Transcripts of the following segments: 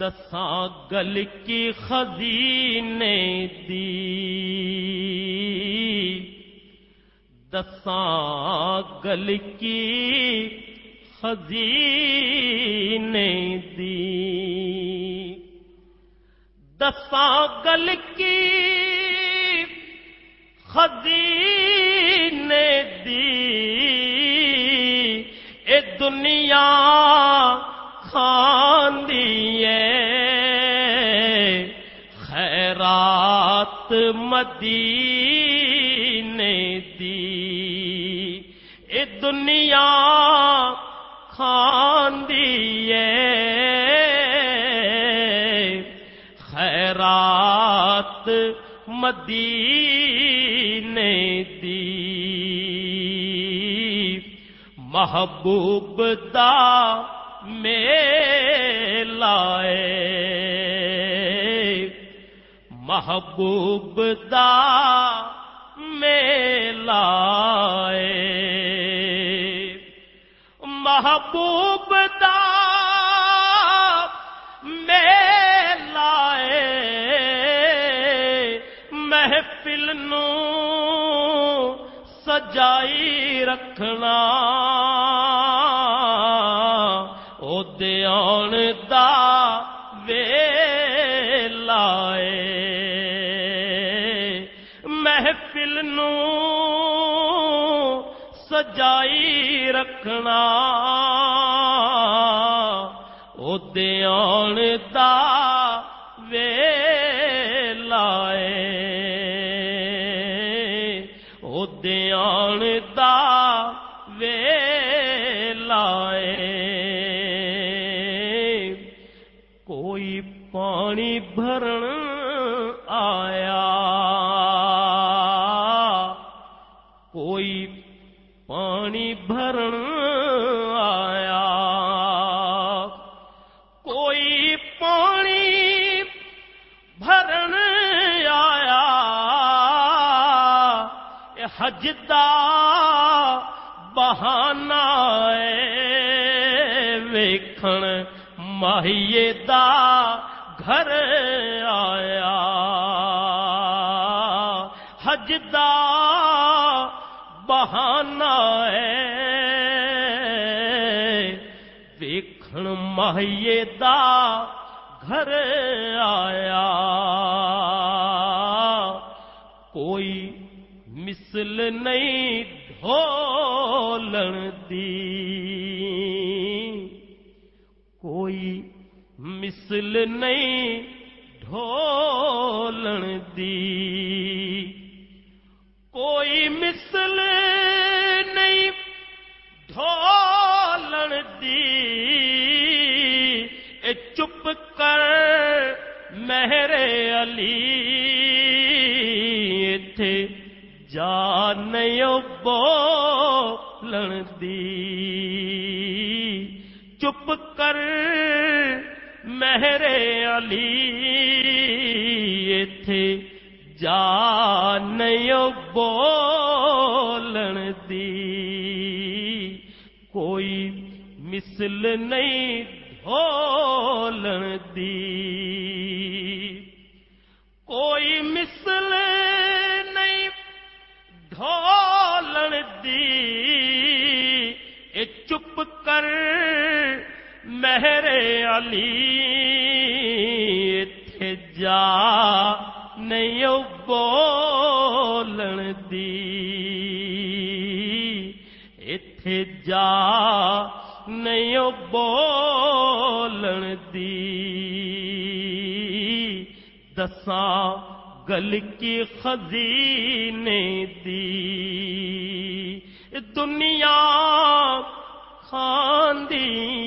دساں گل کی خزینے دی۔ دساں گل کی خزینے دی۔ دساں گل کی خزینے دی۔ اے دنیا خیرات مدینے دی۔ اے دنیا خیرات مدینے دی۔ محبوب دا لائے۔ محبوب دا لائے۔ محبوب دا لائے۔ محفل نو سجائی رکھنا۔ آن دا وے لائے محفل نو سجائی رکھنا آن دا وے لائے آن دا وے پانی بھرن آیا کوئی پانی بھرن آیا کوئی پانی بھرن آیا حجدہ بہانا ویکھن ماہیے دا گھر آیا۔ حجدہ بہانا ویکھن ماہیے دا گھر آیا۔ کوئی مثل نہیں ڈھولن دی۔ مثل نہیں ڈھولن دی۔ کوئی مثل نہیں ڈھولن دی۔ اے چپ کر مہرے علی تھے جان بولن دی۔ چپ کر مہرے علی تھے جان بولن دی۔ کوئی مثل نہیں ڈھولن دی۔ مہر علی تھے جا نہیں بولن دی۔ اتے جا نہیں بولن دی۔ دساں گل کی خزینے دی۔ دنیا خاندی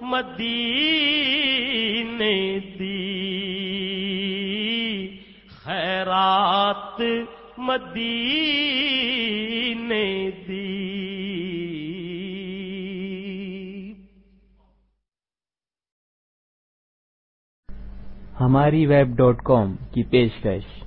مدینے دی۔ خیرات مدینے دی۔ ہماری ویب ڈاٹ کام کی پیشکش۔